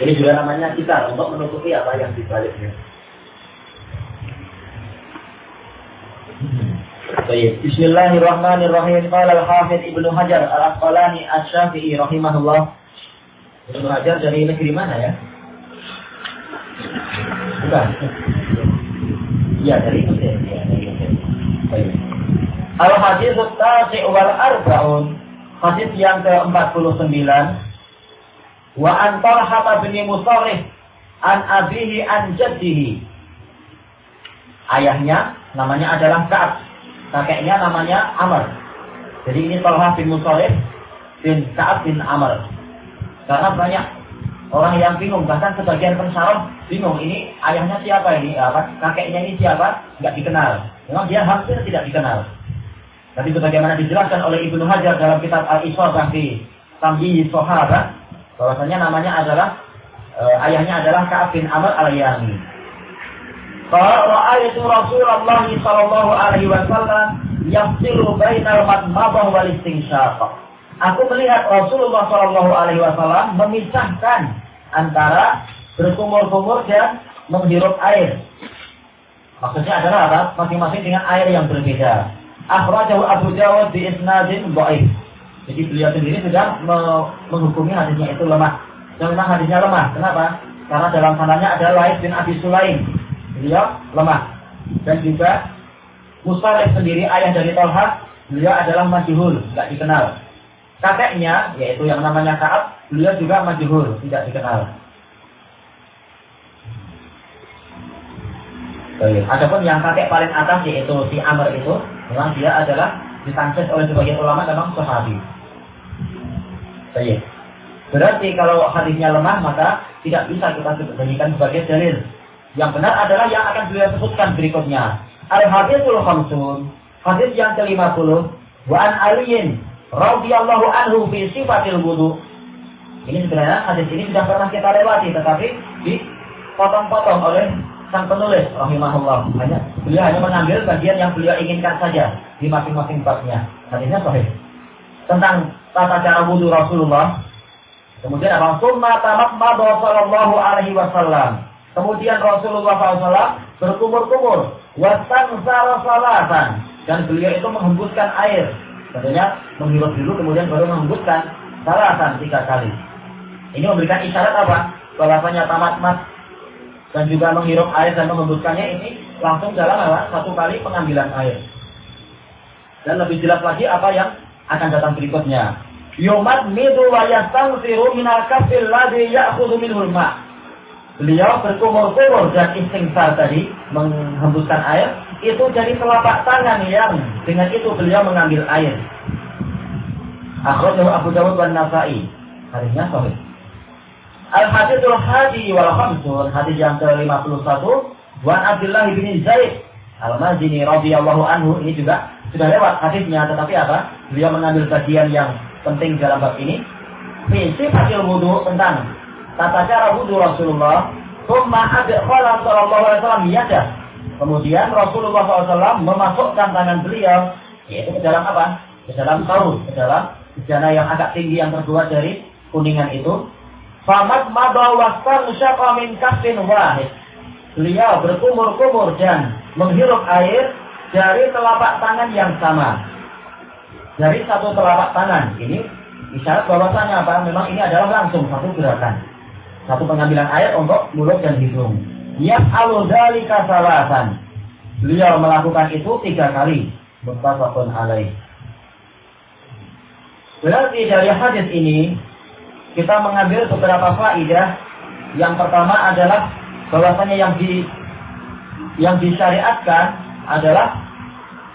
Ini juga namanya kita untuk menutupi apa yang dibaliknya. Baik. Bismillahirrahmanirrahim. Qala al-Hafidz Ibnu Hajar Al-Asqalani Asy-Syafi'i rahimahullah. Ibnu Hajar dari negeri mana ya? Bukan. Iya, dari Mesir. Ya, dari Mesir. Baik. Al-Hadits Tasi wal Arba'un. Hadis yang ke-49 Wa an Talha bin Musarrif an abihi an jaddihi. Ayahnya namanya adalah Ka'ab. Kakeknya namanya Amr. Jadi ini Talha bin Musarrif bin Ka'ab bin Amr. Karena banyak orang yang bingung, bahkan sebagian pensarah bingung ini ayahnya siapa ini, apa kakeknya ini siapa, nggak dikenal. Memang dia hampir tidak dikenal. Tapi sebagaimana dijelaskan oleh Ibnu Hajar dalam kitab Al-Iswabah di Tamyiz Sahabat, bahwasanya namanya adalah e, ayahnya adalah Ka'ab bin Amr al-Yami. Qala Rasulullah sallallahu alaihi wasallam yafsilu bainal madmadah wal istinsyaq. Aku melihat Rasulullah sallallahu alaihi wasallam memisahkan antara berkumur-kumur dan menghirup air. Maksudnya adalah apa? Masing-masing dengan air yang berbeda. Akhrajahu Abu Dawud di isnadin dhaif. Jadi beliau sendiri sudah menghukumi hadisnya itu lemah. Dan memang hadisnya lemah. Kenapa? Karena dalam sananya ada Laid bin Abi Sulaim. Beliau lemah. Dan juga Musarif sendiri ayah dari Tolha, beliau adalah majhul, tidak dikenal. Kakeknya, yaitu yang namanya Kaab, beliau juga majhul, tidak dikenal. Adapun yang kakek paling atas yaitu si Amr itu, memang dia adalah ditances oleh sebagian ulama memang sahabi. Baik. Berarti kalau hadisnya lemah maka tidak bisa kita jadikan sebagai dalil. Yang benar adalah yang akan beliau sebutkan berikutnya. Al-Hadithul Khamsun. Hadis yang ke-50. Wa an aliyin radhiyallahu anhu fi sifatil wudu. Ini sebenarnya hadis ini sudah pernah kita lewati tetapi dipotong-potong oleh sang penulis rahimahullah. Hanya beliau hanya mengambil bagian yang beliau inginkan saja di masing-masing babnya. Hadisnya sahih. Tentang tata cara wudhu Rasulullah. Kemudian apa? Summa tamakmadu sallallahu alaihi wasallam. Kemudian Rasulullah SAW berkumur-kumur. Wasan salatan. Dan beliau itu menghembuskan air. Tentunya menghirup dulu kemudian baru menghembuskan salatan tiga kali. Ini memberikan isyarat apa? Bahwasanya tamat mas dan juga menghirup air dan menghembuskannya ini langsung dalam? Satu kali pengambilan air. Dan lebih jelas lagi apa yang akan datang berikutnya. Yumat midu wa yastansiru minal kafil ladhi ya'khudhu minhul ma' Beliau berkumur-kumur dan istighfar tadi menghembuskan air itu jadi telapak tangan yang dengan itu beliau mengambil air. Akhrajahu Abu Dawud dan Nasai. Hadisnya sahih. Al-Hadithul Hadi wal Khamsun, hadis yang ke-51, Wan Abdullah bin Zaid Al-Mazini radhiyallahu anhu ini juga sudah lewat hadisnya tetapi apa? Beliau mengambil bagian yang penting dalam bab ini. Prinsip hasil wudhu tentang tata cara wudhu Rasulullah adkhala sallallahu. Kemudian Rasulullah SAW memasukkan tangan beliau yaitu ke dalam apa? Ke dalam ke dalam bejana yang agak tinggi yang terbuat dari kuningan itu. Famat. Beliau berkumur-kumur dan menghirup air dari telapak tangan yang sama. Dari satu telapak tangan. Ini isyarat bahwasanya apa? Memang ini adalah langsung satu gerakan. Satu pengambilan air untuk mulut dan hidung. Yaf'alu dzalika salasan. Beliau melakukan itu tiga kali. Muttafaqun alaih. Berarti dari hadis ini kita mengambil beberapa faidah. Yang pertama adalah bahwasanya yang di yang disyariatkan adalah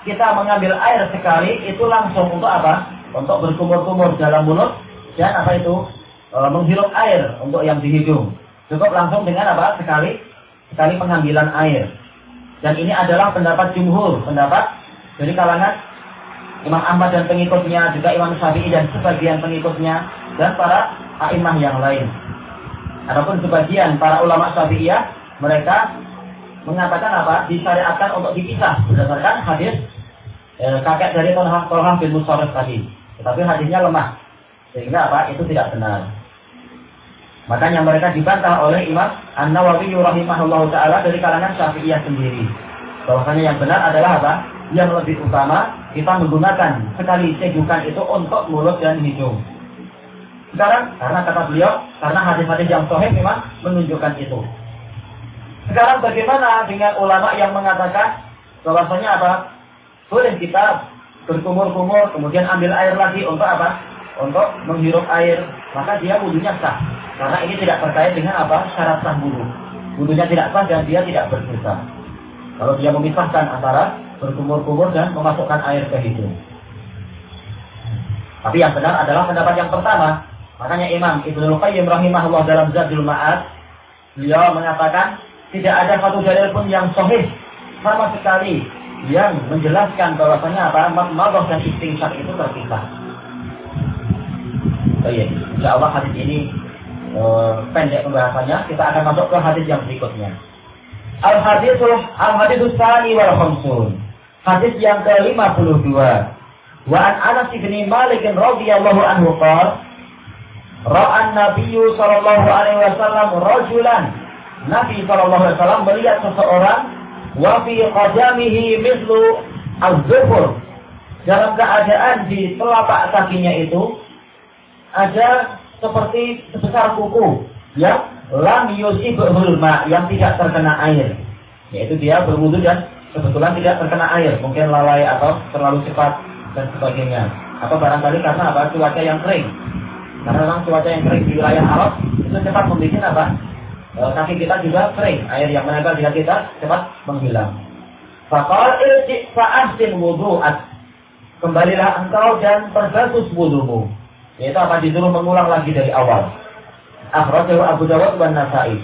kita mengambil air sekali itu langsung untuk apa? Untuk berkumur-kumur dalam mulut dan apa itu? e, menghirup air untuk yang di hidung. Cukup langsung dengan apa? Sekali sekali pengambilan air. Dan ini adalah pendapat jumhur, pendapat dari kalangan Imam Ahmad dan pengikutnya, juga Imam Syafi'i dan sebagian pengikutnya, dan para a'imah yang lain. Adapun sebagian para ulama Syafi'iyah, mereka mengatakan apa? Disyariatkan untuk dipisah berdasarkan hadis eh, kakek dari Tolham bin Musarif tadi. Tetapi hadisnya lemah. Sehingga apa? Itu tidak benar. Makanya mereka dibantah oleh Imam An-Nawawi rahimahullah taala dari kalangan Syafi'iyah sendiri. Bahwasanya yang benar adalah apa? Yang lebih utama kita menggunakan sekali cedukan itu untuk mulut dan hidung. Sekarang karena kata beliau, karena hadis-hadis yang sahih memang menunjukkan itu. Sekarang bagaimana dengan ulama yang mengatakan bahwasanya apa? Boleh kita berkumur-kumur kemudian ambil air lagi untuk apa? Untuk menghirup air, maka dia wudhunya sah. Karena ini tidak terkait dengan apa syarat sah wudhu. Wudhunya tidak sah dan dia tidak berdosa. Kalau dia memisahkan antara berkumur-kumur dan memasukkan air ke hidung. Tapi yang benar adalah pendapat yang pertama. Makanya Imam Ibnu Qayyim rahimahullah dalam Zadul Ma'ad beliau mengatakan tidak ada satu dalil pun yang sahih sama sekali yang menjelaskan bahwasanya apa madah dan istingsar itu terpisah. Oh iya, insya Allah hadis ini Eh, pendek pembahasannya, kita akan masuk ke hadis yang berikutnya. Al hadis al hadis tsani wal khamsun. Hadis yang ke-52. Wa an Anas bin Malik radhiyallahu anhu qala Ra'an Nabiyyu sallallahu alaihi wasallam rajulan Nabi sallallahu alaihi wasallam melihat seseorang wa fi mithlu az-zufur dalam keadaan di telapak kakinya itu ada seperti sebesar kuku yang lam yusibul ma yang tidak terkena air. Yaitu dia berwudu dan kebetulan tidak terkena air, mungkin lalai atau terlalu cepat dan sebagainya. Atau barangkali karena apa? cuaca yang kering. Karena memang cuaca yang kering di wilayah Arab itu cepat membuat apa? E, kaki kita juga kering, air yang menempel di kaki kita cepat menghilang. Fakal fa'ahsin wudu'at. Kembalilah engkau dan perbagus wudumu. Yaitu akan disuruh mengulang lagi dari awal. Akhrajahu Abu Dawud dan Nasai.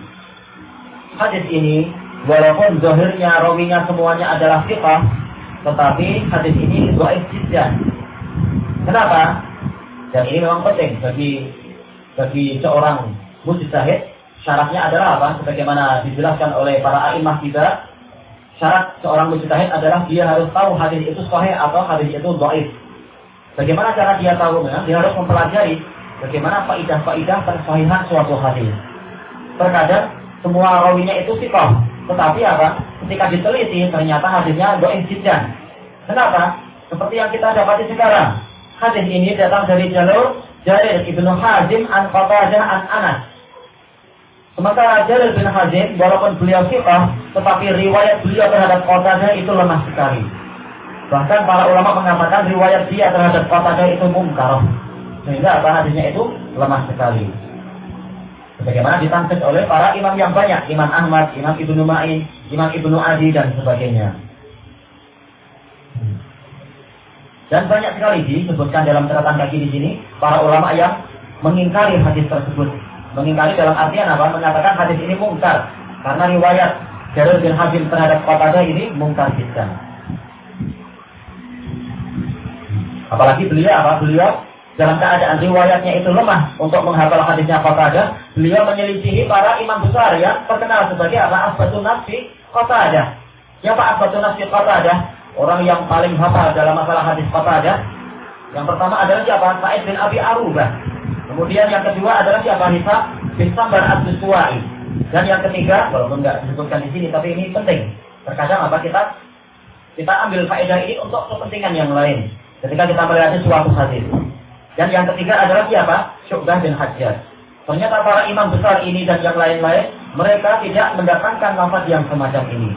Hadis ini walaupun zahirnya rawinya semuanya adalah fiqah, tetapi hadis ini dhaif jiddan. Kenapa? Dan ini memang penting bagi bagi seorang mujtahid. Syaratnya adalah apa? Sebagaimana dijelaskan oleh para imam kita, syarat seorang mujtahid adalah dia harus tahu hadis itu sahih atau hadis itu dhaif. Bagaimana cara dia tahu? Dia harus mempelajari bagaimana faidah-faidah kesahihan suatu hadis. Terkadang semua rawinya itu sikoh, tetapi apa? Ketika diteliti ternyata hadisnya doin jiddan. Kenapa? Seperti yang kita dapati sekarang. Hadis ini datang dari jalur Jarir ibnu Hazim an Qatadah an Anas. Sementara Jarir bin Hazim, walaupun beliau sikoh, tetapi riwayat beliau terhadap Qatadah itu lemah sekali. Bahkan para ulama mengatakan riwayat dia terhadap Qatadah itu mungkar. Sehingga apa hadisnya itu lemah sekali. Bagaimana ditangkis oleh para imam yang banyak, Imam Ahmad, Imam Ibnu Ma'in, Imam Ibnu Adi dan sebagainya. Dan banyak sekali disebutkan dalam catatan kaki di sini para ulama yang mengingkari hadis tersebut. Mengingkari dalam artian apa? Mengatakan hadis ini mungkar karena riwayat Jarul bin Habib terhadap Qatadah ini mungkar jiddan. Apalagi beliau apa? Beliau dalam keadaan riwayatnya itu lemah untuk menghafal hadisnya Qatadah, beliau menyelisihi para imam besar yang terkenal sebagai apa? Asbatun Nafsi Qatadah. Siapa Asbatun Nafsi Qatadah? Orang yang paling hafal dalam masalah hadis Qatadah. Yang pertama adalah siapa? Sa'id bin Abi Arubah. Kemudian yang kedua adalah siapa? Hisab bin Sambar Abdus Suwai. Dan yang ketiga, walaupun nggak disebutkan di sini, tapi ini penting. Terkadang apa kita kita ambil faedah ini untuk kepentingan yang lain. Ketika kita melihat suatu hadis. Dan yang ketiga adalah siapa? Syu'bah bin Hajjaj. Ternyata para imam besar ini dan yang lain-lain, mereka tidak mendatangkan lafaz yang semacam ini.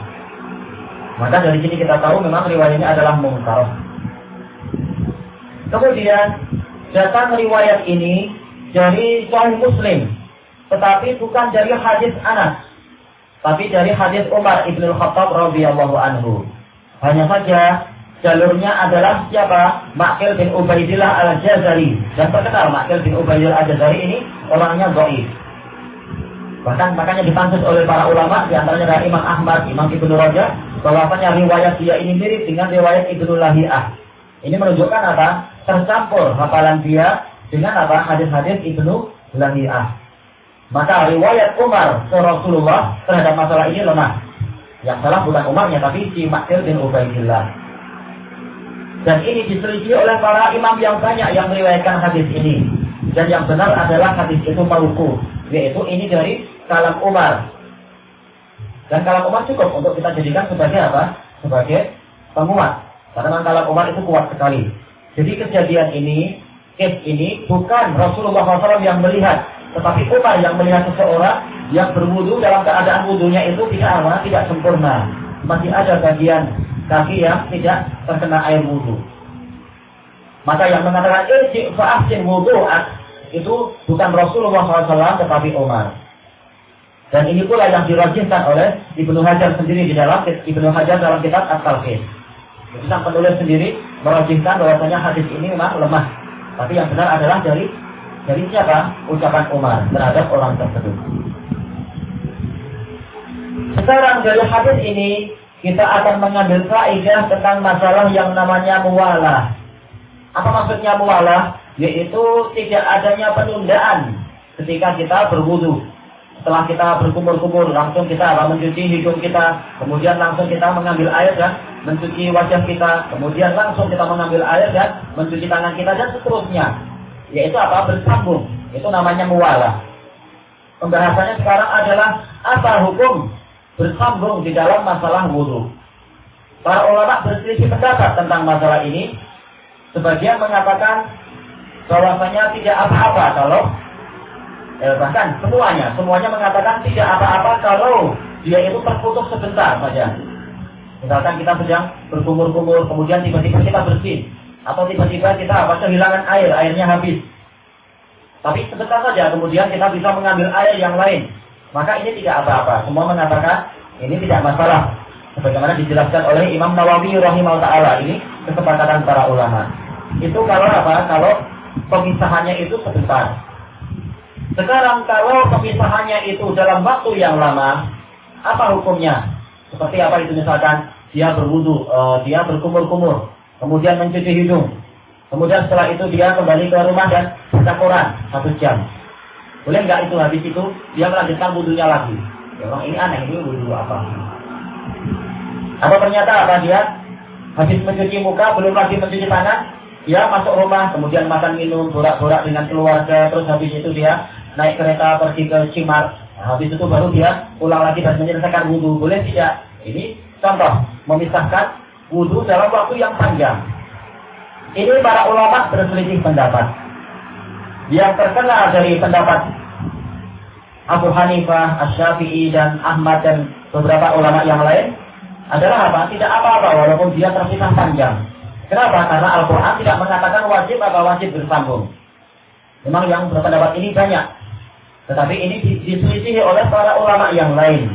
Maka dari sini kita tahu memang riwayatnya adalah mungkar. Kemudian datang riwayat ini dari Sahih Muslim, tetapi bukan dari hadis Anas, tapi dari hadis Umar ibn Khattab radhiyallahu anhu. Hanya saja jalurnya adalah siapa? Makil bin Ubaidillah al-Jazari. Dan terkenal Makil bin Ubaidillah al-Jazari ini orangnya dhaif. Bahkan makanya dipansus oleh para ulama, di antaranya dari Imam Ahmad, Imam Ibnu Rajab, bahwasanya riwayat dia ini mirip dengan riwayat Ibnu Lahiyah. Ini menunjukkan apa? Tercampur hafalan dia dengan apa? Hadis-hadis Ibnu Lahiyah. Maka riwayat Umar ke Rasulullah terhadap masalah ini lemah. Yang salah bukan Umarnya, tapi si Makil bin Ubaidillah. Dan ini diselidiki oleh para imam yang banyak yang meriwayatkan hadis ini. Dan yang benar adalah hadis itu maluku. Yaitu ini dari kalam Umar. Dan kalam Umar cukup untuk kita jadikan sebagai apa? Sebagai penguat. Karena kalam Umar itu kuat sekali. Jadi kejadian ini, case ini bukan Rasulullah SAW yang melihat, tetapi Umar yang melihat seseorang yang berwudu dalam keadaan wudunya itu tidak apa? Tidak sempurna. Masih ada bagian kaki yang tidak terkena air wudhu. Maka yang mengatakan irji fa'ahsin wudu'at itu bukan Rasulullah SAW tetapi Umar. Dan ini pula yang dirajinkan oleh Ibnu Hajar sendiri di dalam Ibnu Hajar dalam kitab At-Talqin. Jadi sang penulis sendiri merajinkan bahwasanya hadis ini memang lemah. Tapi yang benar adalah dari dari siapa? Ucapan Umar terhadap orang tersebut. Sekarang dari hadis ini kita akan mengambil faedah tentang masalah yang namanya muwalah. Apa maksudnya muwalah? Yaitu tidak adanya penundaan ketika kita berwudu. Setelah kita berkumur-kumur, langsung kita mencuci hidung kita, kemudian langsung kita mengambil air dan mencuci wajah kita, kemudian langsung kita mengambil air dan mencuci tangan kita dan seterusnya. Yaitu apa? Bersambung. Itu namanya muwalah. Pembahasannya sekarang adalah apa hukum bersambung di dalam masalah wudhu. Para ulama berselisih pendapat tentang masalah ini Sebagian mengatakan bahwasanya tidak apa-apa kalau eh, bahkan semuanya, semuanya mengatakan tidak apa-apa kalau dia itu terputus sebentar saja. Misalkan kita sedang berkumur-kumur, kemudian tiba-tiba kita bersih, atau tiba-tiba kita apa kehilangan air, airnya habis. Tapi sebentar saja, kemudian kita bisa mengambil air yang lain. Maka ini tidak apa-apa. Semua mengatakan ini tidak masalah. Sebagaimana dijelaskan oleh Imam Nawawi rahimahullah taala ini kesepakatan para ulama. Itu kalau apa? Kalau pemisahannya itu sebentar. Sekarang kalau pemisahannya itu dalam waktu yang lama, apa hukumnya? Seperti apa itu misalkan dia berwudu, uh, dia berkumur-kumur, kemudian mencuci hidung, kemudian setelah itu dia kembali ke rumah dan baca Quran satu jam. Boleh nggak itu habis itu dia melanjutkan wudhunya lagi? Ya orang ini aneh ini wudhu apa? Atau ternyata apa dia habis mencuci muka belum lagi mencuci tangan, dia masuk rumah, kemudian makan minum, borak-borak dengan keluarga, terus habis itu dia naik kereta pergi ke Cimar. Nah, habis itu baru dia pulang lagi dan menyelesaikan wudhu. Boleh tidak? Ini contoh, memisahkan wudhu dalam waktu yang panjang. Ini para ulama berselisih pendapat. Yang terkenal dari pendapat Abu Hanifah, Asy-Syafi'i dan Ahmad dan beberapa ulama yang lain adalah apa? Tidak apa-apa walaupun dia terpisah panjang. Kenapa? Karena Al-Quran tidak mengatakan wajib apa wajib bersambung. Memang yang berpendapat ini banyak. Tetapi ini diselisihi oleh para ulama yang lain.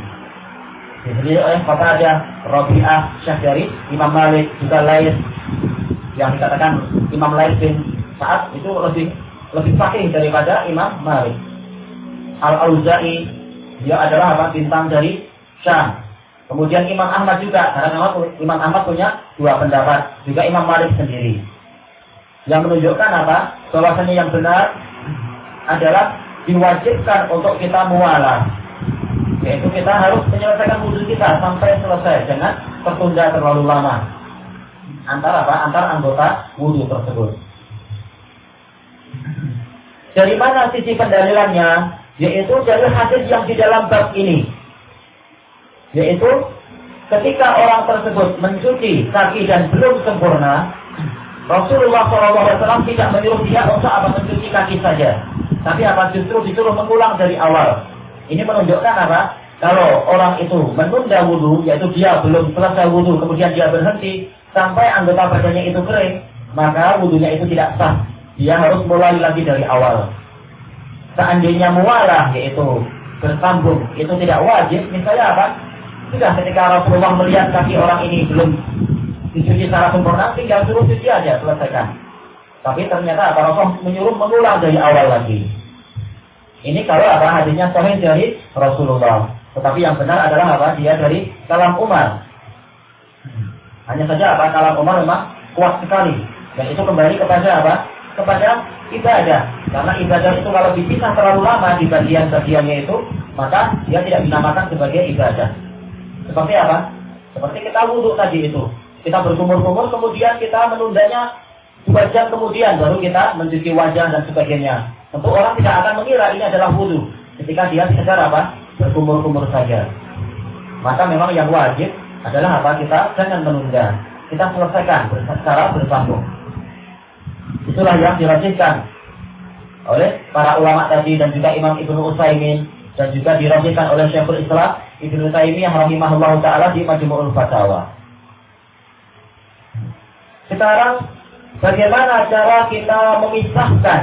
Diselisihi oleh Qatadah, Rabi'ah, Syafi'i, Imam Malik, juga lain. Yang dikatakan Imam Lain bin Sa'ad itu lebih lebih fakih daripada Imam Malik. Al-Auza'i dia adalah apa? Bintang dari Syam. Kemudian Imam Ahmad juga, karena Imam Ahmad punya dua pendapat, juga Imam Malik sendiri. Yang menunjukkan apa? Bahwasanya yang benar adalah diwajibkan untuk kita mualah. Yaitu kita harus menyelesaikan wudhu kita sampai selesai, jangan tertunda terlalu lama. Antara apa? Antar anggota wudhu tersebut. Dari mana sisi pendalilannya? Yaitu dari hadis yang di dalam bab ini. Yaitu ketika orang tersebut mencuci kaki dan belum sempurna, Rasulullah SAW tidak menyuruh dia untuk apa mencuci kaki saja. Tapi apa justru disuruh mengulang dari awal. Ini menunjukkan apa? Kalau orang itu menunda wudhu, yaitu dia belum selesai wudhu, kemudian dia berhenti sampai anggota badannya itu kering, maka wudhunya itu tidak sah. Dia harus mulai lagi dari awal. Seandainya mualah, yaitu bersambung, itu tidak wajib, misalnya apa? Sudah ketika Rasulullah melihat kaki orang ini belum dicuci secara sempurna, tinggal suruh cuci aja, selesaikan. Tapi ternyata apa Rasul menyuruh mengulang dari awal lagi. Ini kalau apa hadisnya sahih dari Rasulullah. Tetapi yang benar adalah apa? Dia dari kalam Umar. Hanya saja apa kalam Umar memang kuat sekali. Dan itu kembali kepada apa? Kepada ibadah. Karena ibadah itu kalau dipisah terlalu lama di bagian-bagiannya itu, maka dia tidak dinamakan sebagai ibadah. Seperti apa? Seperti kita wudhu tadi itu. Kita berkumur-kumur, kemudian kita menundanya dua jam kemudian baru kita mencuci wajah dan sebagainya. Tentu orang tidak akan mengira ini adalah wudhu. ketika dia sekedar apa? Berkumur-kumur saja. Maka memang yang wajib adalah apa? Kita jangan menunda. Kita selesaikan secara bersambung. Itulah yang dirajinkan oleh para ulama tadi dan juga Imam Ibnu Utsaimin dan juga dirajinkan oleh Syekhul Islam Ibnu Taimiyah rahimahullah taala di Majmu'ul Fatawa. Sekarang bagaimana cara kita memisahkan,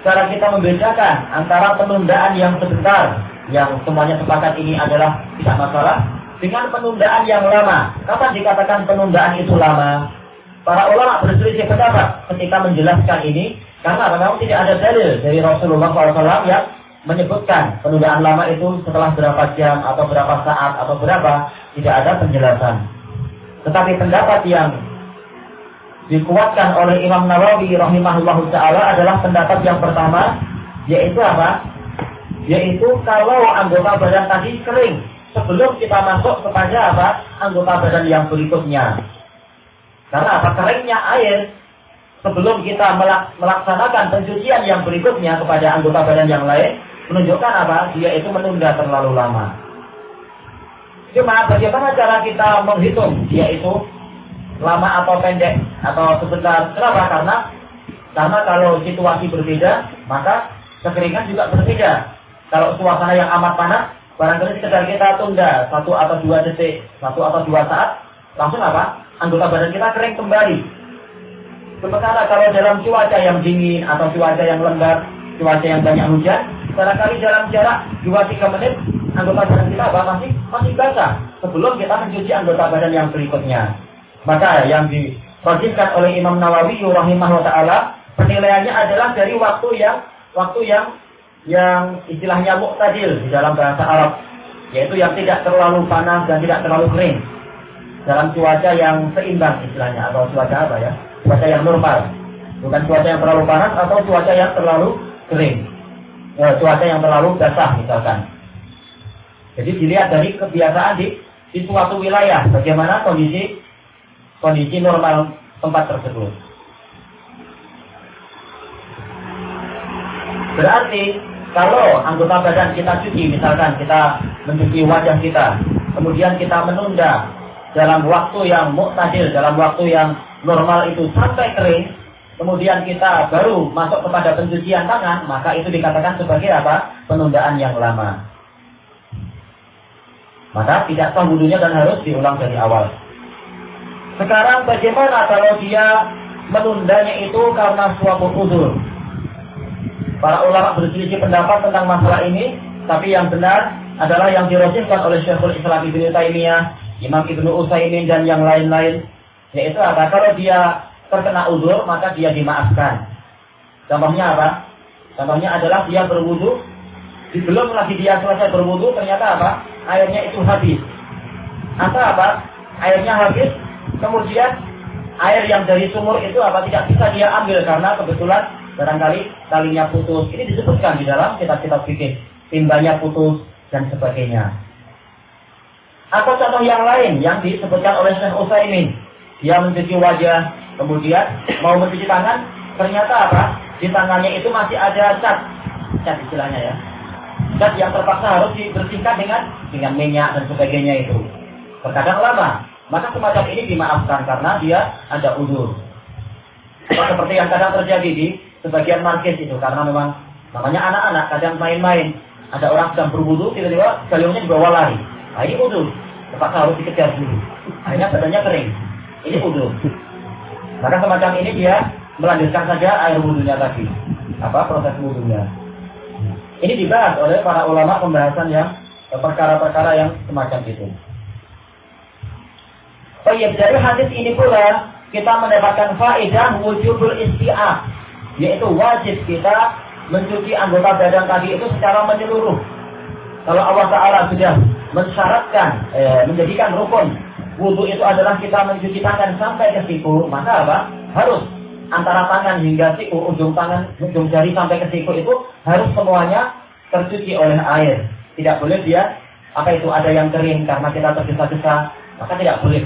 cara kita membedakan antara penundaan yang sebentar yang semuanya sepakat ini adalah tidak masalah dengan penundaan yang lama. Kapan dikatakan penundaan itu lama? Para ulama berselisih pendapat ketika menjelaskan ini karena memang tidak ada dalil dari Rasulullah SAW yang menyebutkan penundaan lama itu setelah berapa jam atau berapa saat atau berapa tidak ada penjelasan. Tetapi pendapat yang dikuatkan oleh Imam Nawawi rahimahullah taala adalah pendapat yang pertama yaitu apa? Yaitu kalau anggota badan tadi kering sebelum kita masuk kepada apa? anggota badan yang berikutnya. Karena apa? Keringnya air sebelum kita melaksanakan pencucian yang berikutnya kepada anggota badan yang lain menunjukkan apa? Dia itu menunda terlalu lama. Cuma bagaimana cara kita menghitung dia itu lama atau pendek atau sebentar? Kenapa? Karena karena kalau situasi berbeda, maka kekeringan juga berbeda. Kalau suasana yang amat panas, barangkali sekedar kita tunda satu atau dua detik, satu atau dua saat, langsung apa? Anggota badan kita kering kembali. Sementara kalau dalam cuaca yang dingin atau cuaca yang lembab, cuaca yang banyak hujan, barangkali dalam jarak 2-3 menit anggota badan kita apa masih masih basah sebelum kita mencuci anggota badan yang berikutnya. Maka yang diwajibkan oleh Imam Nawawi rahimahullah taala penilaiannya adalah dari waktu yang waktu yang yang istilahnya muktadil di dalam bahasa Arab. Yaitu yang tidak terlalu panas dan tidak terlalu kering. Dalam cuaca yang seimbang istilahnya atau cuaca apa ya? Cuaca yang normal. Bukan cuaca yang terlalu panas atau cuaca yang terlalu kering. Eh, cuaca yang terlalu basah misalkan. Jadi dilihat dari kebiasaan di, di suatu wilayah, bagaimana kondisi kondisi normal tempat tersebut. Berarti kalau anggota badan kita cuci, misalkan kita mencuci wajah kita, kemudian kita menunda dalam waktu yang muktadil, dalam waktu yang normal itu sampai kering, kemudian kita baru masuk kepada pencucian tangan, maka itu dikatakan sebagai apa? Penundaan yang lama. Maka tidak sah dan harus diulang dari awal. Sekarang bagaimana kalau dia menundanya itu karena suatu uzur? Para ulama berselisih pendapat tentang masalah ini, tapi yang benar adalah yang dirosihkan oleh Syekhul Islam Ibnu Taimiyah, Imam Ibnu Utsaimin dan yang lain-lain, yaitu apa? Kalau dia terkena uzur maka dia dimaafkan. Contohnya apa? Contohnya adalah dia berwudu, belum lagi dia selesai berwudu ternyata apa? Airnya itu habis. Atau apa? Airnya habis, kemudian air yang dari sumur itu apa tidak bisa dia ambil karena kebetulan barangkali talinya putus. Ini disebutkan di dalam kitab-kitab fikih, timbanya putus dan sebagainya. Atau contoh yang lain yang disebutkan oleh Syekh Utsaimin, dia mencuci wajah, Kemudian mau mencuci tangan, ternyata apa? Di tangannya itu masih ada cat, cat istilahnya ya. Cat yang terpaksa harus dibersihkan dengan dengan minyak dan sebagainya itu. Terkadang lama, maka semacam ini dimaafkan karena dia ada udur. Seperti yang kadang terjadi di sebagian markis itu karena memang namanya anak-anak kadang main-main. Ada orang sedang berwudu tiba-tiba gayungnya dibawa lari. Nah, ini udur. Terpaksa harus dikejar dulu. Akhirnya badannya kering. Ini udur. Maka semacam ini dia melanjutkan saja air wudhunya tadi. Apa proses wudhunya. Ini dibahas oleh para ulama pembahasan yang perkara-perkara yang semacam itu. Oh iya, dari hadis ini pula kita mendapatkan faedah wujubul isti'ah. Yaitu wajib kita mencuci anggota badan tadi itu secara menyeluruh. Kalau Allah Ta'ala sudah mensyaratkan, eh, menjadikan rukun wudhu itu adalah kita mencuci tangan sampai ke siku, maka apa? Harus antara tangan hingga siku, ujung tangan, ujung jari sampai ke siku itu harus semuanya tercuci oleh air. Tidak boleh dia apa itu ada yang kering karena kita tergesa-gesa, maka tidak boleh.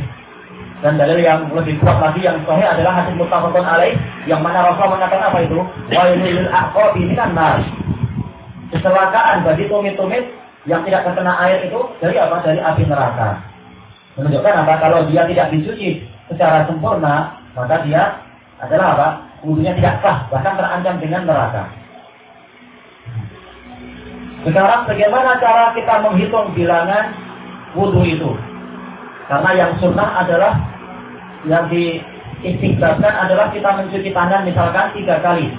Dan dalil yang lebih kuat lagi yang sahih adalah hadis muttafaqun alaih yang mana Rasul mengatakan apa itu? Wailul aqab ini kan nar. kecelakaan bagi tumit-tumit yang tidak terkena air itu dari apa? Dari api neraka. Menunjukkan apa? Kalau dia tidak dicuci secara sempurna, maka dia adalah apa? Wudhunya tidak sah, bahkan terancam dengan neraka. Sekarang bagaimana cara kita menghitung bilangan wudhu itu? Karena yang sunnah adalah yang diistiqbalkan adalah kita mencuci tangan misalkan tiga kali.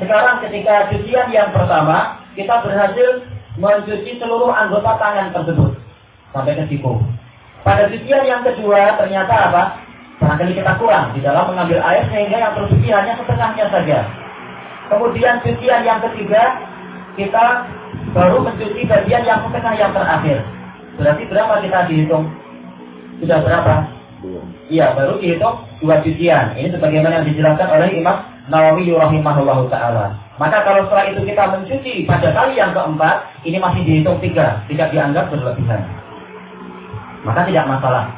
Sekarang ketika cucian yang pertama, kita berhasil mencuci seluruh anggota tangan tersebut sampai ke siku. Pada cucian yang kedua ternyata apa? Barangkali kita kurang di dalam mengambil air sehingga yang tercuci hanya setengahnya saja. Kemudian cucian yang ketiga kita baru mencuci bagian yang setengah yang terakhir. Berarti berapa kita dihitung? Sudah berapa? Iya, baru dihitung dua cucian. Ini sebagaimana yang dijelaskan oleh Imam Nawawi rahimahullah taala. Maka kalau setelah itu kita mencuci pada kali yang keempat, ini masih dihitung tiga, tidak dianggap berlebihan. Maka tidak masalah.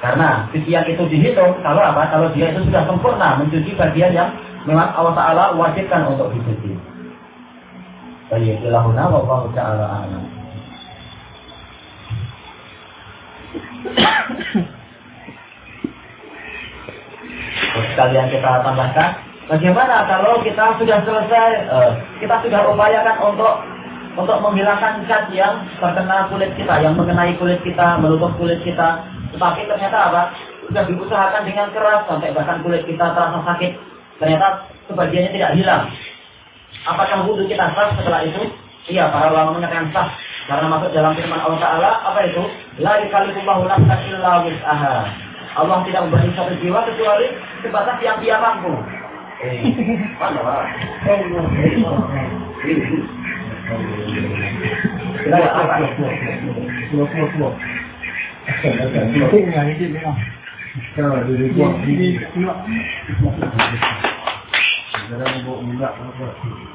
Karena cucian itu dihitung kalau apa? Kalau dia itu sudah sempurna mencuci bagian yang memang Allah Taala wajibkan untuk dicuci. Baik, ilahuna wa ta'ala a'lam. Sekalian kita tambahkan, bagaimana kalau kita sudah selesai, uh, kita sudah upayakan untuk untuk menghilangkan cat yang terkena kulit kita, yang mengenai kulit kita, menutup kulit kita, tetapi ternyata apa? Sudah diusahakan dengan keras sampai bahkan kulit kita terasa sakit, ternyata sebagiannya tidak hilang. Apakah wudhu kita sah setelah itu? Iya, para ulama menyatakan sah. Karena masuk dalam firman Allah Ta'ala, apa itu? La yukalifullahu nafsan illa wis'aha. Allah tidak memberi satu jiwa kecuali sebatas yang dia mampu. Eh, mana?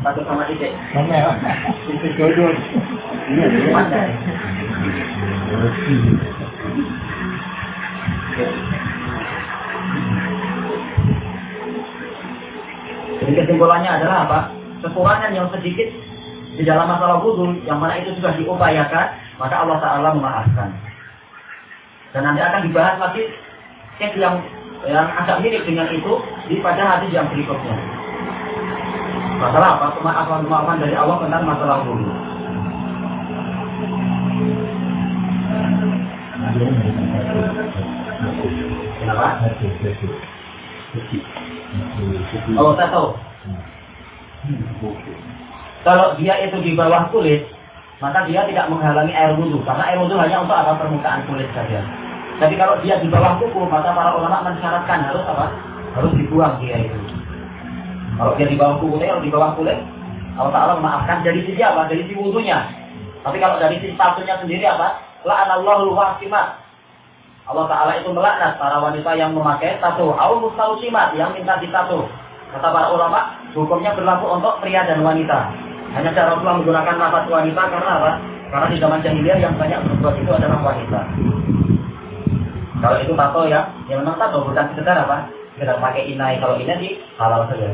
Satu sama titik. Sama ya? Jodoh. Iya, Mana? Jadi kesimpulannya adalah apa? Kekurangan yang sedikit di dalam masalah wudhu, yang mana itu sudah diupayakan, maka Allah Ta'ala memaafkan. Dan nanti akan dibahas lagi case yang yang agak mirip dengan itu di pada hadis yang berikutnya. Masalah apa? Kemaafan-kemaafan dari Allah tentang masalah wudhu. Oh, tahu. Kalau dia itu di bawah kulit, maka dia tidak menghalangi air wudhu. Karena air wudhu hanya untuk apa permukaan kulit saja. Tapi kalau dia di bawah kuku, maka para ulama mensyaratkan harus apa? Harus dibuang dia itu. Kalau dia di bawah kuku, kalau di bawah kulit, Allah Ta'ala memaafkan dari sisi apa? Dari sisi wudhunya. Tapi kalau dari sisi tatunya sendiri apa? La'anallahu wasimat. Allah Ta'ala itu melaknat para wanita yang memakai tato. Au mustausimat yang minta ditato. Kata para ulama, hukumnya berlaku untuk pria dan wanita. Hanya cara Rasulullah menggunakan nafas wanita karena apa? Karena di zaman jahiliyah yang banyak berbuat itu adalah wanita. Kalau itu tato ya, yang memang tato bukan sekedar apa? Sekedar pakai inai. Kalau ini di halal saja.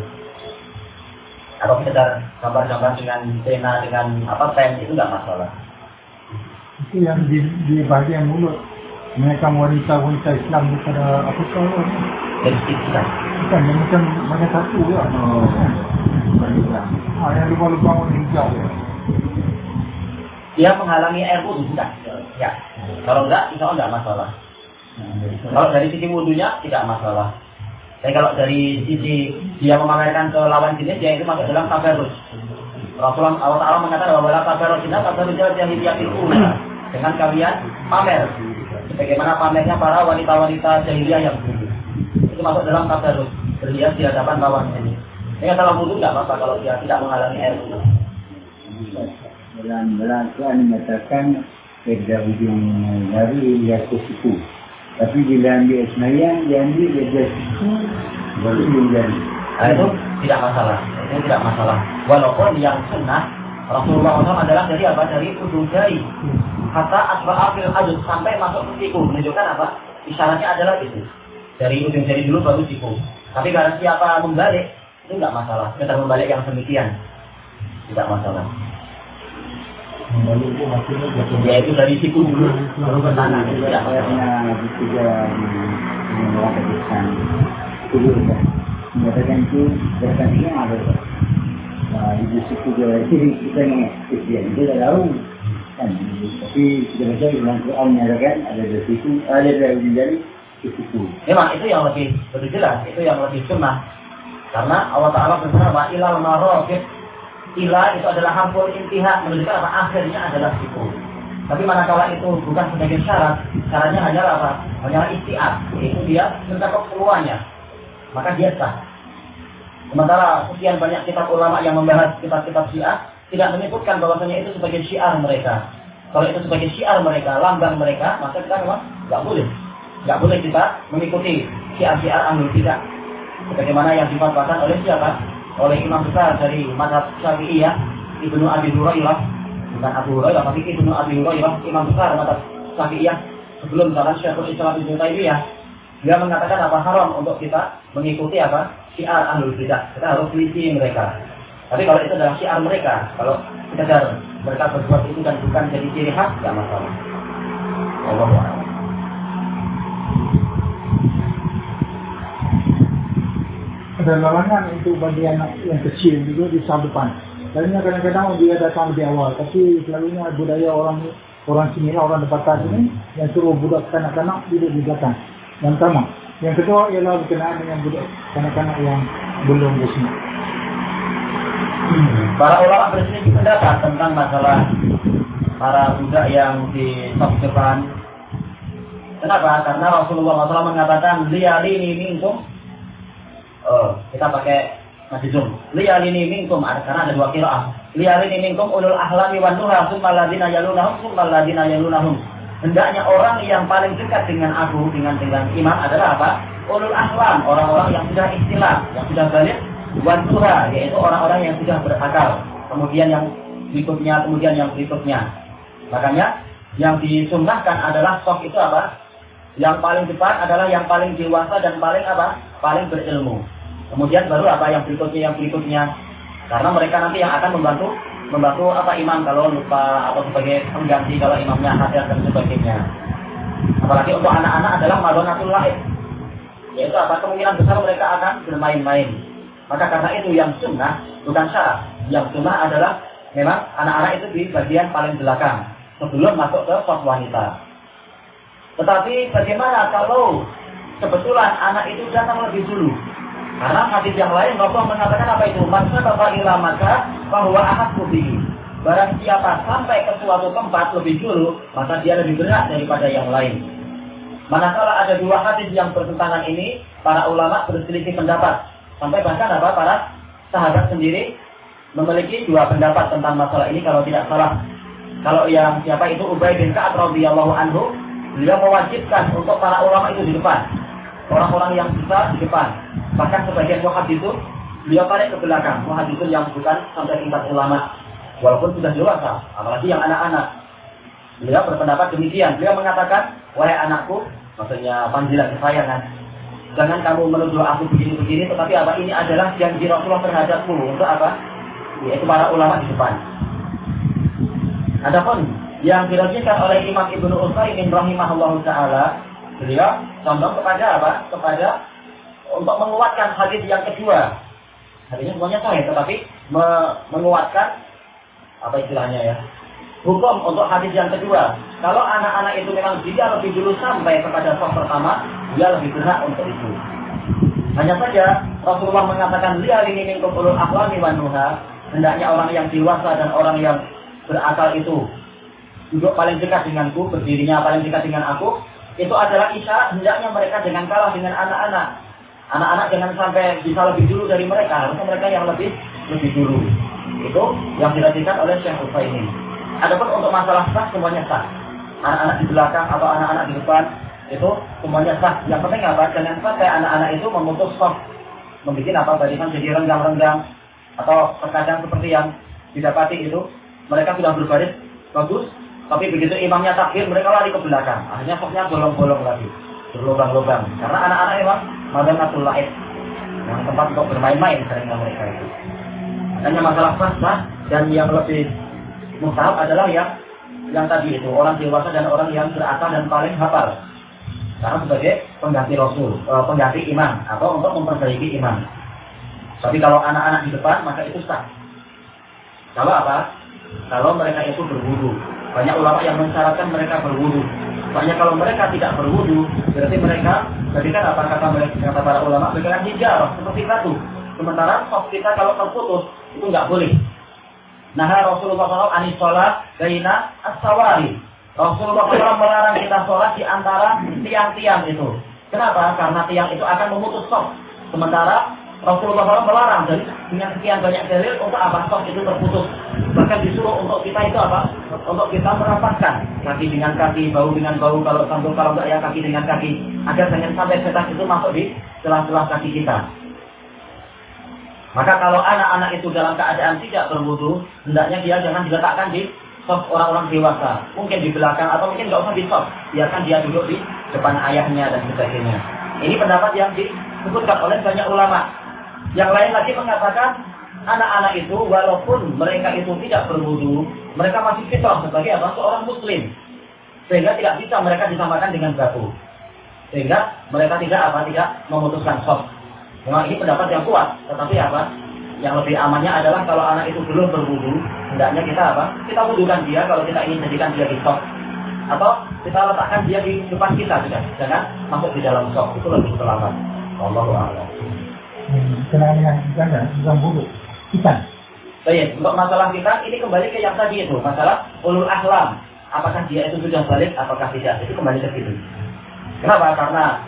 Kalau sekedar gambar-gambar dengan pena dengan apa pen itu nggak masalah. Itu yang di, di bagian mulut. Mereka wanita-wanita Islam daripada apa kau Dari kita. Bukan, dia macam banyak satu ya. Oh. Ha, yang lubang-lubang warna hijau ya. Dia menghalangi air wudhu sudah. Ya. Kalau enggak, insya Allah enggak masalah. Kalau dari sisi wudhunya tidak masalah. Tapi kalau dari sisi dia memakaikan ke lawan jenis, dia itu masuk dalam tabarus. Rasulullah Allah Ta'ala mengatakan bahwa ini tabarus yang diyakin dengan kalian pamer. Bagaimana pamernya para wanita-wanita jahiliyah yang dulu. Itu masuk dalam tabarus. Berhias di hadapan lawan jenis. Ini kalau wudhu nggak apa-apa kalau dia tidak menghalangi air wudhu. dalam Melaka mengatakan kerja ujung dia ke siku. Tapi bila ambil semayang, dia ambil dia ke siku, baru jari. Nah, itu tidak masalah. Itu tidak masalah. Walaupun yang sunnah Rasulullah SAW adalah dari apa? Dari ujung jari. Kata asba'afil ajud sampai masuk ke siku. Menunjukkan apa? Isyaratnya adalah itu. Dari ujung jari dulu baru siku. Tapi kalau siapa membalik, itu nggak masalah. Kita membalik yang demikian. Tidak masalah. Lalu itu dari siku dulu baru ke tanah. Tidak masalah. juga di kan Mengatakan itu Gerakan siang ada Nah, ibu suku Jawa itu kita ni Kristian Dia tahu kan Tapi kita baca dalam Quran menyatakan Ada dari suku Ada dari menjadi suku Memang itu yang lebih lebih jelas, itu yang lebih sunnah. Karena Allah Taala berfirman wa ilal marofit ila itu adalah hampur intiha menunjukkan apa akhirnya adalah siku. Tapi manakala itu bukan sebagai syarat, syaratnya hanyalah apa? Hanyalah istiad, yaitu dia mencakup semuanya. Maka dia sah. Sementara sekian banyak kitab ulama yang membahas kitab-kitab syiah tidak menyebutkan bahwasanya itu sebagai syiar mereka. Kalau itu sebagai syiar mereka, lambang mereka, maka kita memang nggak boleh. Nggak boleh kita mengikuti syiar-syiar ahlul bidah. Sebagaimana yang difatwakan oleh siapa? Oleh imam besar dari madhab syafi'iyah, Ibnu Abi Hurairah, bukan Abu Hurairah, tapi Ibnu Abi Hurairah, imam besar madhab syafi'iyah, sebelum zaman Syekhul Islam Ibnu Taimiyah, dia mengatakan apa haram untuk kita mengikuti apa syiar ahlul bidah. Kita harus teliti mereka. Tapi kalau itu adalah syiar mereka, kalau sekedar mereka berbuat itu dan bukan jadi ciri khas, tidak masalah. Allahu a'lam. Ada larangan untuk bagi anak yang kecil juga di sah depan. Karena kadang-kadang dia datang lebih awal, tapi selalunya budaya orang orang sini orang depan ini yang suruh budak kanak-kanak duduk di belakang. Yang pertama. Yang kedua ialah berkenaan dengan budak kanak-kanak yang belum bersunat. Para ulama berselisih pendapat tentang masalah para budak yang di top depan. Kenapa? Karena Rasulullah SAW mengatakan liyalini minkum. Oh, kita pakai masih zoom. Liyalini minkum karena ada dua kiraah. Liyalini minkum ulul ahlami wan nuha summa ladina yalunahum summa ladina yalunahum. Hendaknya orang yang paling dekat dengan aku dengan dengan imam adalah apa? Ulul ahlam, orang-orang yang sudah istilah, yang sudah balik Wantuha, yaitu orang-orang yang sudah berakal. Kemudian yang berikutnya, kemudian yang berikutnya. Makanya yang disunnahkan adalah sok itu apa? Yang paling depan adalah yang paling dewasa dan paling apa? Paling berilmu. Kemudian baru apa yang berikutnya, yang berikutnya. Karena mereka nanti yang akan membantu membantu apa imam kalau lupa atau sebagai pengganti kalau imamnya hadir dan sebagainya. Apalagi untuk anak-anak adalah madonatul lain. Yaitu apa? Kemungkinan besar mereka akan bermain-main. Maka karena itu yang sunnah bukan syarat. Yang sunnah adalah memang anak-anak itu di bagian paling belakang sebelum masuk ke pos wanita. Tetapi bagaimana kalau kebetulan anak itu datang lebih dulu? Karena hadis yang lain Rasulullah mengatakan apa itu? Maka bapak ila maka bahwa ahad kubihi. Barang siapa sampai ke suatu tempat lebih dulu, maka dia lebih berat daripada yang lain. Manakala ada dua hadis yang bertentangan ini, para ulama berselisih pendapat. Sampai bahkan apa para sahabat sendiri memiliki dua pendapat tentang masalah ini kalau tidak salah. Kalau yang siapa itu Ubay bin Ka'ab radhiyallahu anhu, beliau mewajibkan untuk para ulama itu di depan. Orang-orang yang besar di depan. Bahkan sebagian muhadis itu beliau tarik ke belakang. Muhadis itu yang bukan sampai tingkat ulama. Walaupun sudah dewasa, apalagi yang anak-anak. Beliau berpendapat demikian. Beliau mengatakan, wahai anakku, maksudnya panggilan kesayangan, jangan kamu menuduh aku begini-begini, tetapi apa ini adalah janji Rasulullah terhadapmu untuk apa? Yaitu para ulama di depan. Adapun yang dirajikan oleh Imam Ibnu Utsaimin rahimahullah taala, beliau condong kepada apa? Kepada untuk menguatkan hadis yang kedua. Hadisnya semuanya sahih, tetapi me menguatkan apa istilahnya ya? Hukum untuk hadis yang kedua. Kalau anak-anak itu memang dia lebih dulu sampai kepada saf pertama, dia lebih berhak untuk itu. Hanya saja Rasulullah mengatakan lihat ini minkum ulul ahlami wan nuha. Hendaknya orang yang dewasa dan orang yang berakal itu duduk paling dekat denganku, berdirinya paling dekat dengan aku, itu adalah isyarat hendaknya mereka jangan kalah dengan anak-anak. Anak-anak jangan sampai bisa lebih dulu dari mereka, harusnya mereka yang lebih lebih dulu. Itu yang dilakukan oleh Syekh Utsaimin. Adapun untuk masalah sah semuanya sah. Anak-anak di belakang atau anak-anak di depan itu semuanya sah. Yang penting apa? Jangan sampai anak-anak itu memutus soft, membuat apa barisan jadi renggang-renggang atau terkadang seperti yang didapati itu mereka sudah berbaris bagus, tapi begitu imamnya takbir mereka lari ke belakang. Akhirnya softnya bolong-bolong lagi, berlubang-lubang. Karena anak-anak memang madanatul lain yang tempat untuk bermain-main seringnya mereka itu. Hanya masalah sah dan yang lebih Mustahab adalah yang yang tadi itu orang dewasa dan orang yang berakal dan paling hafal. Karena sebagai pengganti Rasul, e, pengganti imam atau untuk memperbaiki imam. Tapi kalau anak-anak di depan maka itu sah. Kalau apa? Kalau mereka itu berwudu. Banyak ulama yang mensyaratkan mereka berwudu. Banyak kalau mereka tidak berwudu, berarti mereka, berarti kan apa kata mereka, kata para ulama, mereka hijau seperti batu. Sementara kita kalau terputus itu nggak boleh. Nah Rasulullah SAW anis sholat gaina as-sawari. Rasulullah SAW melarang kita sholat di antara tiang-tiang itu. Kenapa? Karena tiang itu akan memutus sok. Sementara Rasulullah SAW melarang dari dengan sekian banyak dalil untuk apa sok itu terputus. Bahkan disuruh untuk kita itu apa? Untuk kita merapatkan kaki dengan kaki, bau dengan bau, kalau sambung kalau enggak ya kaki dengan kaki, agar jangan sampai setan itu masuk di celah-celah kaki kita. Maka kalau anak-anak itu dalam keadaan tidak berwudu, hendaknya dia jangan diletakkan di soft orang-orang dewasa. Mungkin di belakang atau mungkin nggak usah di soft. Biarkan dia duduk di depan ayahnya dan sebagainya. Ini pendapat yang disebutkan oleh banyak ulama. Yang lain lagi mengatakan anak-anak itu walaupun mereka itu tidak berwudu, mereka masih fitrah sebagai apa? Seorang muslim. Sehingga tidak bisa mereka disamakan dengan batu. Sehingga mereka tidak apa? Tidak memutuskan soft. Memang ini pendapat yang kuat, tetapi apa? Yang lebih amannya adalah kalau anak itu belum berwudu, hendaknya kita apa? Kita wudukan dia kalau kita ingin jadikan dia di sok. Atau kita letakkan dia di depan kita sudah. Jangan masuk di dalam sok. Itu lebih selamat. Allahu a'lam. Hmm, dengan ikan bukan wudu. Ikan. Baik, untuk masalah kita ini kembali ke yang tadi itu, masalah ulul ahlam. Apakah dia itu sudah balik ataukah tidak? Itu kembali ke situ. Kenapa? Karena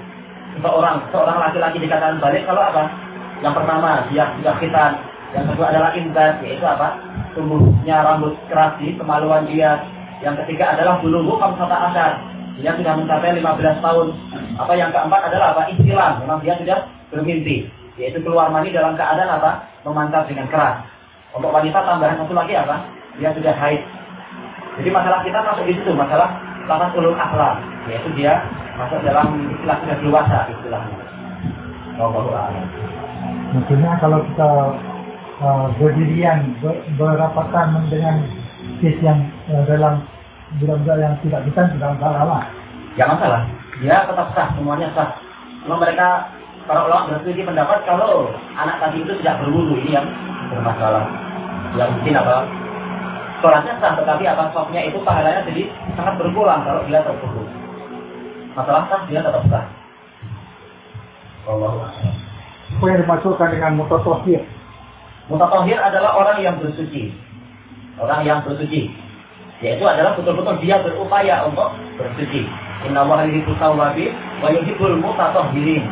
seorang seorang laki-laki dikatakan balik kalau apa? Yang pertama dia sudah khitan, yang kedua adalah inbat yaitu apa? Tumbuhnya rambut keras di kemaluan dia. Yang ketiga adalah bulu kata asar. Dia sudah mencapai 15 tahun. Apa yang keempat adalah apa? Istilah. Memang dia sudah bermimpi. Yaitu keluar mani dalam keadaan apa? Memantap dengan keras. Untuk wanita tambahan satu lagi apa? Dia sudah haid. Jadi masalah kita masuk di situ, masalah lapas ulul akhlak. Yaitu dia masuk dalam istilah sudah dewasa istilahnya. Maksudnya kalau kita uh, berdirian ber, berapatan dengan kes yang uh, dalam budak-budak yang tidak bisa tidak masalah lah. Jangan salah, dia tetap sah, semuanya sah. Kalau mereka para ulama berselisih pendapat kalau anak tadi itu tidak berwudu ini yang bermasalah. Yang mungkin apa? Sholatnya sah, tetapi apa sofnya itu pahalanya jadi sangat berkurang kalau dia terputus masalah sah dia tetap sah. Allah Apa yang dimaksudkan dengan mutatohir? Mutatohir adalah orang yang bersuci. Orang yang bersuci. Yaitu adalah betul-betul dia berupaya untuk bersuci. Inna wa yuhibbu tawwabin wa yuhibbul mutatohirin.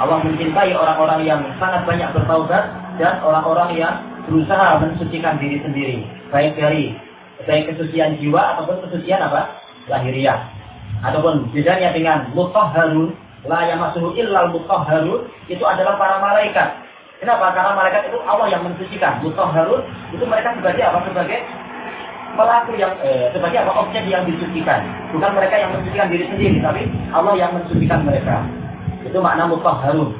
Allah mencintai orang-orang yang sangat banyak bertaubat dan orang-orang yang berusaha mensucikan diri sendiri. Baik dari baik kesucian jiwa ataupun kesucian apa? Lahiriah. Ataupun bedanya dengan mutahharun, la yamassuhu illal mutahharun, itu adalah para malaikat. Kenapa? Karena malaikat itu Allah yang mensucikan. Mutahharun itu mereka sebagai apa? Sebagai pelaku yang eh, sebagai apa? Objek yang disucikan. Bukan mereka yang mensucikan diri sendiri, tapi Allah yang mensucikan mereka. Itu makna mutahharun.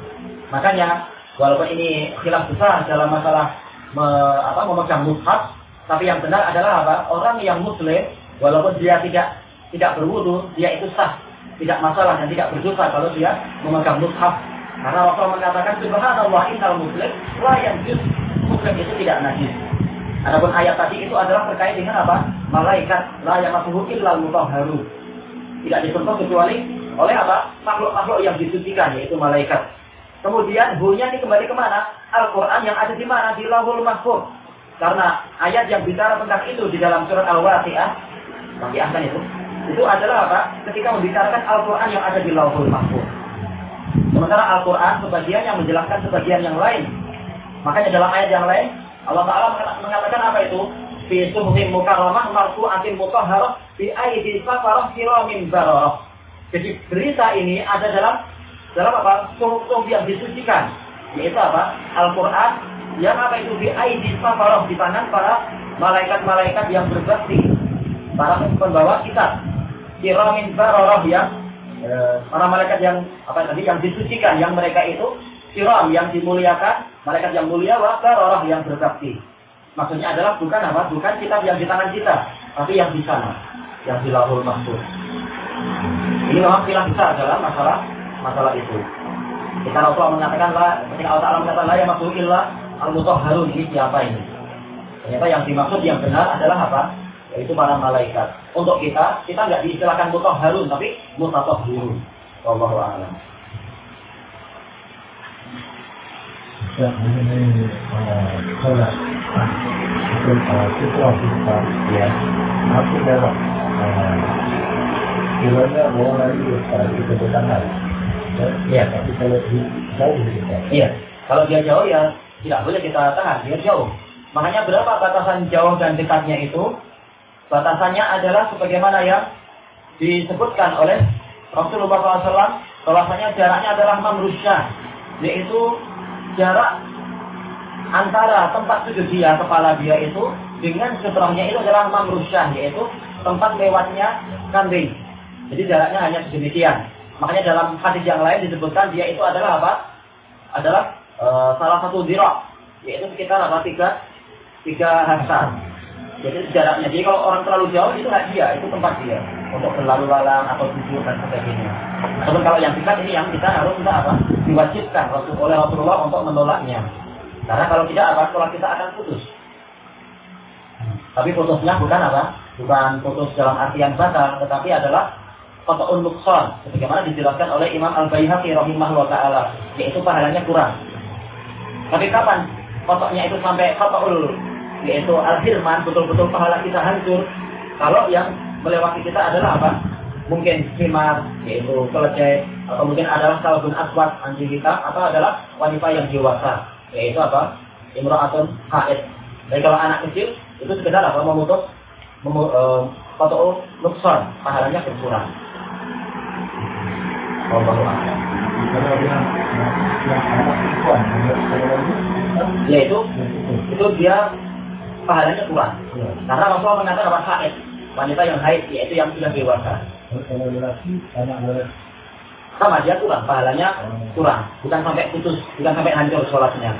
Makanya walaupun ini khilaf besar dalam masalah me, apa memegang mushaf, tapi yang benar adalah apa? Orang yang muslim walaupun dia tidak tidak berwudu, dia itu sah, tidak masalah dan tidak berdosa kalau dia memegang mushaf. Karena Rasul mengatakan subhanallah innal muslim la yanjus. Muslim itu tidak najis. Adapun ayat tadi itu adalah terkait dengan apa? Malaikat la yamassuhu illal mutahharu. Tidak disentuh kecuali oleh apa? Makhluk-makhluk yang disucikan yaitu malaikat. Kemudian hunya ini kembali ke mana? Al-Quran yang ada di mana? Di Lauhul Mahfuz. Karena ayat yang bicara tentang itu di dalam surat Al-Waqi'ah, Waqi'ah kan itu, itu adalah apa? Ketika membicarakan Al-Quran yang ada di Lauhul Mahfuz. Sementara Al-Quran sebagian yang menjelaskan sebagian yang lain. Makanya dalam ayat yang lain, Allah Ta'ala mengatakan apa itu? Fi suhrim mukarramah marfu'atin mutahharah fi aidi safarah kiramin bararah. Jadi berita ini ada dalam dalam apa? Suhuf yang disucikan. Yaitu apa? Al-Quran yang apa itu di aidi safarah di tangan para malaikat-malaikat yang berbakti para pembawa kitab kiramin baroroh yang eh, para malaikat yang apa tadi yang disucikan yang mereka itu kiram yang dimuliakan malaikat yang mulia wa baroroh yang berbakti maksudnya adalah bukan apa? Bukan kitab yang di tangan kita, tapi yang di sana, yang di lahul mahfud. Ini memang khilaf besar dalam masalah masalah itu. Kita Rasulullah mengatakan lah, ketika Allah Taala mengatakan lah yang maksud illa al harun ini siapa ini? Ternyata yang dimaksud yang benar adalah apa? Yaitu para malaikat. Untuk kita, kita nggak diistilahkan harun, tapi harun. Wallahu a'lam. Ya, sholat. Itu situasi ya. Aku. Kiranya kita bertahan. Iya. Tapi kalau jauh kita. Iya. Kalau dia jauh ya tidak boleh kita tahan, dia jauh. Makanya berapa batasan jauh dan dekatnya itu? Batasannya adalah sebagaimana yang disebutkan oleh Rasulullah SAW bahwasanya jaraknya adalah mamrusya yaitu jarak antara tempat sujud dia kepala dia itu dengan setelahnya itu adalah mamrusya yaitu tempat lewatnya kambing. Jadi jaraknya hanya sedemikian. Makanya dalam hadis yang lain disebutkan dia itu adalah apa? Adalah e, salah satu dirok yaitu sekitar apa? Tiga tiga hasta jadi jaraknya. Jadi kalau orang terlalu jauh itu nggak dia, itu tempat dia untuk berlalu lalang atau duduk dan sebagainya. Ataupun kalau yang dekat ini yang kita harus kita apa? Diwajibkan oleh Rasulullah untuk menolaknya. Karena kalau tidak apa? Sholat kita akan putus. Tapi putusnya bukan apa? Bukan putus dalam artian batal, tetapi adalah kotoun nukson. Sebagaimana dijelaskan oleh Imam Al-Bayhaqi rahimahullah ta'ala. Yaitu pahalanya kurang. Tapi kapan kotoknya itu sampai kotoul yaitu al-hirman, betul-betul pahala kita hancur. Kalau yang melewati kita adalah apa? Mungkin himar, yaitu keledai, atau mungkin adalah salbun aswad, anjing hitam, atau adalah wanita yang dewasa, yaitu apa? Imra'atun haid. Jadi kalau anak kecil, itu sekedar apa? Memutus, memu, e, foto nukson, pahalanya berkurang. Allahu a'lam. Ya itu, itu dia pahalanya kurang. Ya. Karena Rasulullah mengatakan apa haid, wanita yang haid yaitu yang sudah dewasa. Sama dia kurang, pahalanya oh. kurang. Bukan sampai putus, bukan sampai hancur sholatnya.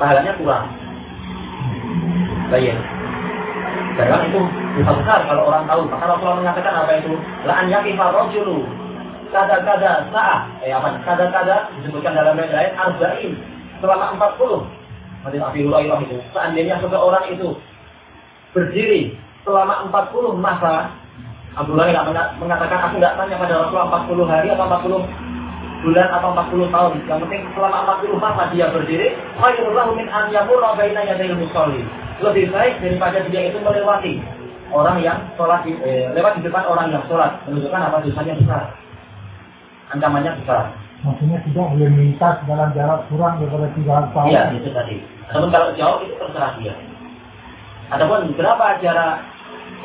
Pahalanya kurang. Baik. Dan itu bisa besar kalau orang tahu. Maka Rasulullah mengatakan apa itu? La'an yakifah rojulu. Kada-kada saat. Eh apa? Kada-kada disebutkan dalam ayat lain. Arba'in. Selama 40 Hadis Abi Hurairah itu. Seandainya seseorang itu berdiri selama 40 masa, Abu Hurairah mengatakan aku tidak tanya pada Rasulullah 40 hari atau 40 bulan atau 40 tahun. Yang penting selama 40 masa dia berdiri, khairullahu min an yamurra baina yadayil musalli. Lebih baik daripada dia itu melewati orang yang sholat eh, lewat di depan orang yang sholat menunjukkan apa dosanya besar ancamannya besar maksudnya tidak boleh melintas dalam jarak kurang daripada tiga tahun iya itu tadi namun kalau jauh itu terserah dia. Adapun berapa jarak,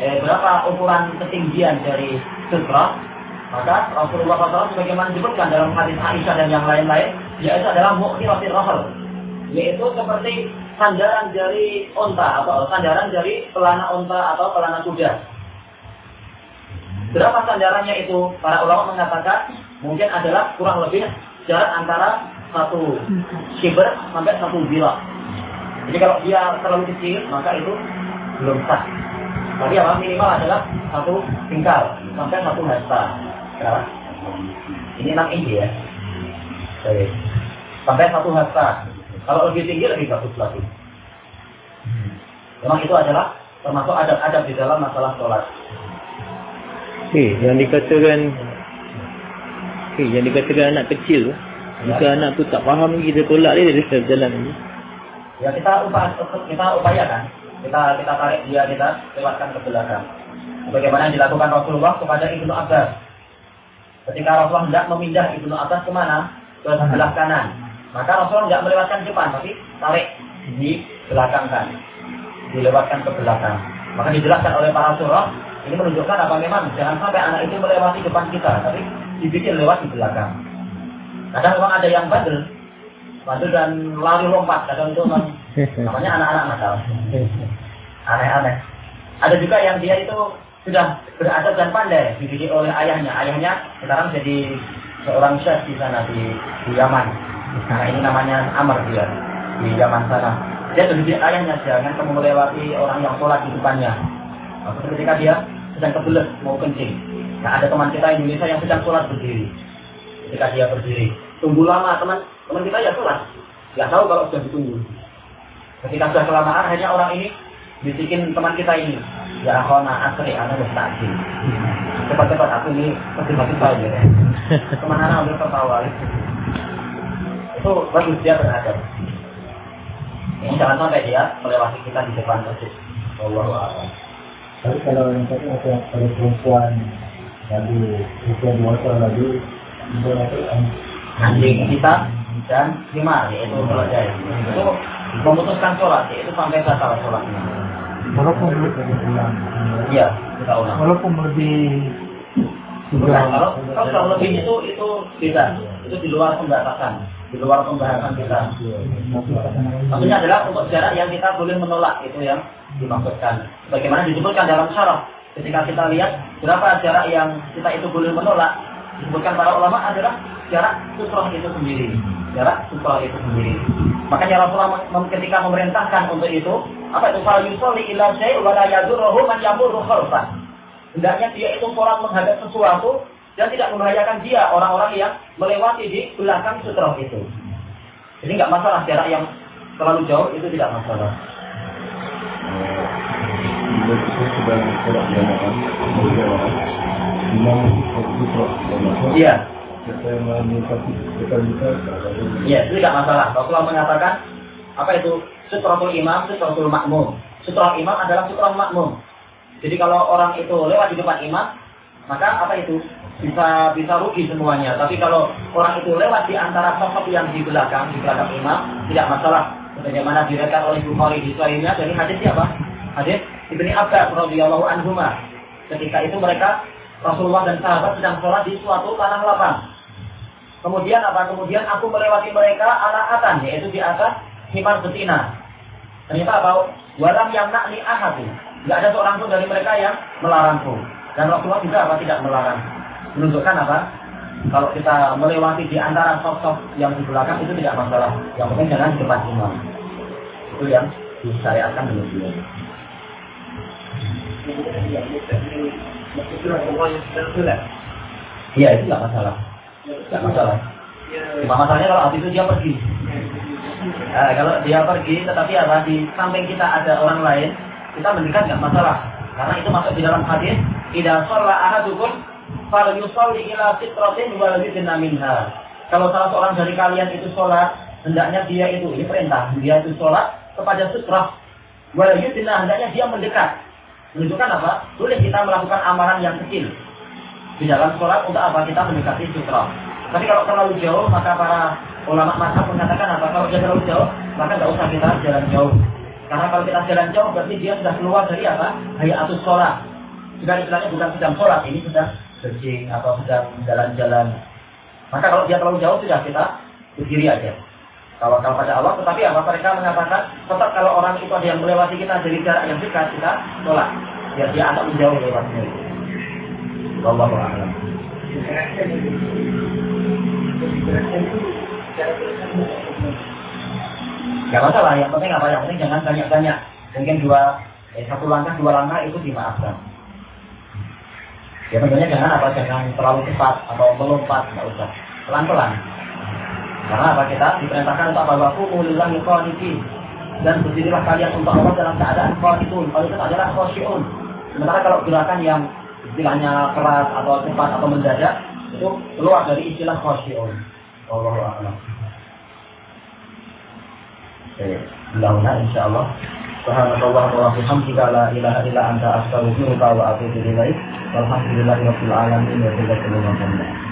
eh, berapa ukuran ketinggian dari sutra, maka Rasulullah SAW sebagaimana disebutkan dalam hadis Aisyah dan yang lain-lain, yaitu adalah mu'khiratir rahal. Yaitu seperti sandaran dari onta atau sandaran dari pelana onta atau pelana kuda. Berapa sandarannya itu? Para ulama mengatakan mungkin adalah kurang lebih jarak antara satu shiber sampai satu bila. Jadi kalau dia terlalu kecil, maka itu belum sah. Tapi apa minimal adalah satu tingkal sampai satu hasta. Ya. Ini enam inci ya. Jadi, sampai satu hasta. Kalau lebih tinggi lebih bagus lagi. Memang itu adalah termasuk adab-adab di dalam masalah sholat. Eh, yang dikatakan eh, yang dikatakan anak kecil jika ya. anak tu tak faham lagi dia tolak dia dari jalan ini ya kita upaya kita upayakan. Kita kita tarik dia kita lewatkan ke belakang. Bagaimana yang dilakukan Rasulullah kepada Ibnu Abbas? Ketika Rasulullah hendak memindah Ibnu Abbas ke mana ke sebelah kanan. Maka Rasulullah tidak melewatkan depan tapi tarik di belakang kan? Dilewatkan ke belakang. Maka dijelaskan oleh para surah ini menunjukkan apa memang jangan sampai anak itu melewati depan kita tapi dibikin lewat di belakang kadang memang ada yang bandel Maju dan lari lompat kadang itu memang namanya anak-anak nakal. Aneh-aneh. Ada juga yang dia itu sudah beradab dan pandai dididik oleh ayahnya. Ayahnya sekarang jadi seorang chef di sana di, di Yaman. Nah ini namanya Amr dia di Yaman sana. Dia berdiri ayahnya jangan kamu melewati orang yang sholat di depannya. Ketika dia sedang kebelet mau kencing. Nah ada teman kita Indonesia yang sedang sholat berdiri. Ketika dia berdiri, tunggu lama teman teman kita ya sholat. Gak tahu kalau sudah ditunggu. Ketika sudah kelamaan, akhirnya orang ini bisikin teman kita ini. Ya akhona asri anak mustajil. Cepat-cepat aku ini mati saja. Teman anak udah tertawa. Itu bagus dia beradab. Ini jangan sampai dia melewati kita di depan masjid. Wallahu. Tapi kalau yang tadi ada perempuan lagi usia dewasa lagi itu Anjing kita dan lima yaitu keledai. Itu memutuskan sholat yaitu sampai batal sholatnya. walaupun Iya, kita ulang. walaupun lebih Bukan, kalau kalau lebih itu itu beda. Itu di luar pembatasan, di luar pembahasan kita. Maksudnya adalah untuk jarak yang kita boleh menolak itu yang dimaksudkan. Bagaimana disebutkan dalam syarah. Ketika kita lihat berapa jarak yang kita itu boleh menolak, disebutkan para ulama adalah jarak sutroh itu sendiri. Jarak sutroh itu sendiri. Makanya Rasulullah ketika memerintahkan untuk itu, apa itu? Fal yusolli ila syai' wa la yadurruhu man yamurru khalfah. Hendaknya dia itu sholat menghadap sesuatu dan tidak membahayakan dia orang-orang yang melewati di belakang sutroh itu. Jadi nggak masalah jarak yang terlalu jauh itu tidak masalah. Sedang imam Iya, kita yang menyikapi kita kita iya itu tidak masalah. Rasulullah mengatakan apa itu sutratul imam, sutratul makmum. Sutrah imam adalah sutrah makmum. Jadi kalau orang itu lewat di depan imam, maka apa itu bisa bisa rugi semuanya. Tapi kalau orang itu lewat di antara sosok yang di belakang, di belakang imam, tidak masalah. Sebagaimana diriwayatkan oleh Bukhari di sahihnya dari hadis siapa? Hadis Ibni Abbas radhiyallahu anhuma. Ketika itu mereka Rasulullah dan sahabat sedang sholat di suatu tanah lapang. Kemudian apa? Kemudian aku melewati mereka atan, yaitu di atas himar betina. Ternyata apa? Walam yang nakni ahadu. Tidak ada seorang pun dari mereka yang melarangku. Dan Rasulullah juga apa? Tidak melarang. Menunjukkan apa? Kalau kita melewati di antara sosok yang di belakang itu tidak masalah. Yang penting jangan di depan imam. Itu yang disyariatkan demikian. Iya itu nggak masalah. Nggak masalah. Cuma masalahnya kalau habis itu dia pergi. Nah, kalau dia pergi, tetapi apa di samping kita ada orang lain, kita mendekat nggak masalah. Karena itu masuk di dalam hadis, tidak sholat ahadukum fal yusolli ila sitratin yudna minha. Kalau salah seorang dari kalian itu sholat, hendaknya dia itu ini perintah, dia itu sholat kepada sutrah wal yudna hendaknya dia mendekat. Menunjukkan apa? Boleh kita melakukan amalan yang kecil di dalam sholat untuk apa kita mendekati sutra. Tapi kalau terlalu jauh, maka para ulama mazhab mengatakan apa? Kalau dia terlalu jauh, maka nggak usah kita jalan jauh. Karena kalau kita jalan jauh, berarti dia sudah keluar dari apa? Hayatus sholat. Sudah istilahnya bukan sedang sholat, ini sedang searching atau sedang jalan-jalan. Maka kalau dia terlalu jauh, sudah kita berdiri aja. Kalau pada Allah, tetapi apa mereka mengatakan tetap kalau orang itu ada yang melewati kita dari jarak yang dekat, kita sholat. Biar dia agak menjauh lewatnya. Wallahu a'lam. Gak masalah, yang penting apa? Yang penting jangan banyak-banyak. Mungkin dua, eh, satu langkah, dua langkah itu dimaafkan. Ya tentunya jangan apa, jangan terlalu cepat atau melompat, nggak usah. Pelan-pelan. Karena apa kita diperintahkan untuk apa? Waku ulillahi qanitin. Dan berdirilah kalian untuk Allah dalam keadaan qanitun. Itu adalah khosyi'un. Sementara kalau gerakan yang istilahnya keras atau cepat atau mendadak itu keluar dari istilah khosyi'un. Wallahu a'lam. Mudah-mudahan insyaallah Subhanallah wa bihamdika la ilaha illa anta astaghfiruka wa atubu ilaik. Walhamdulillahirabbil alamin wa billahi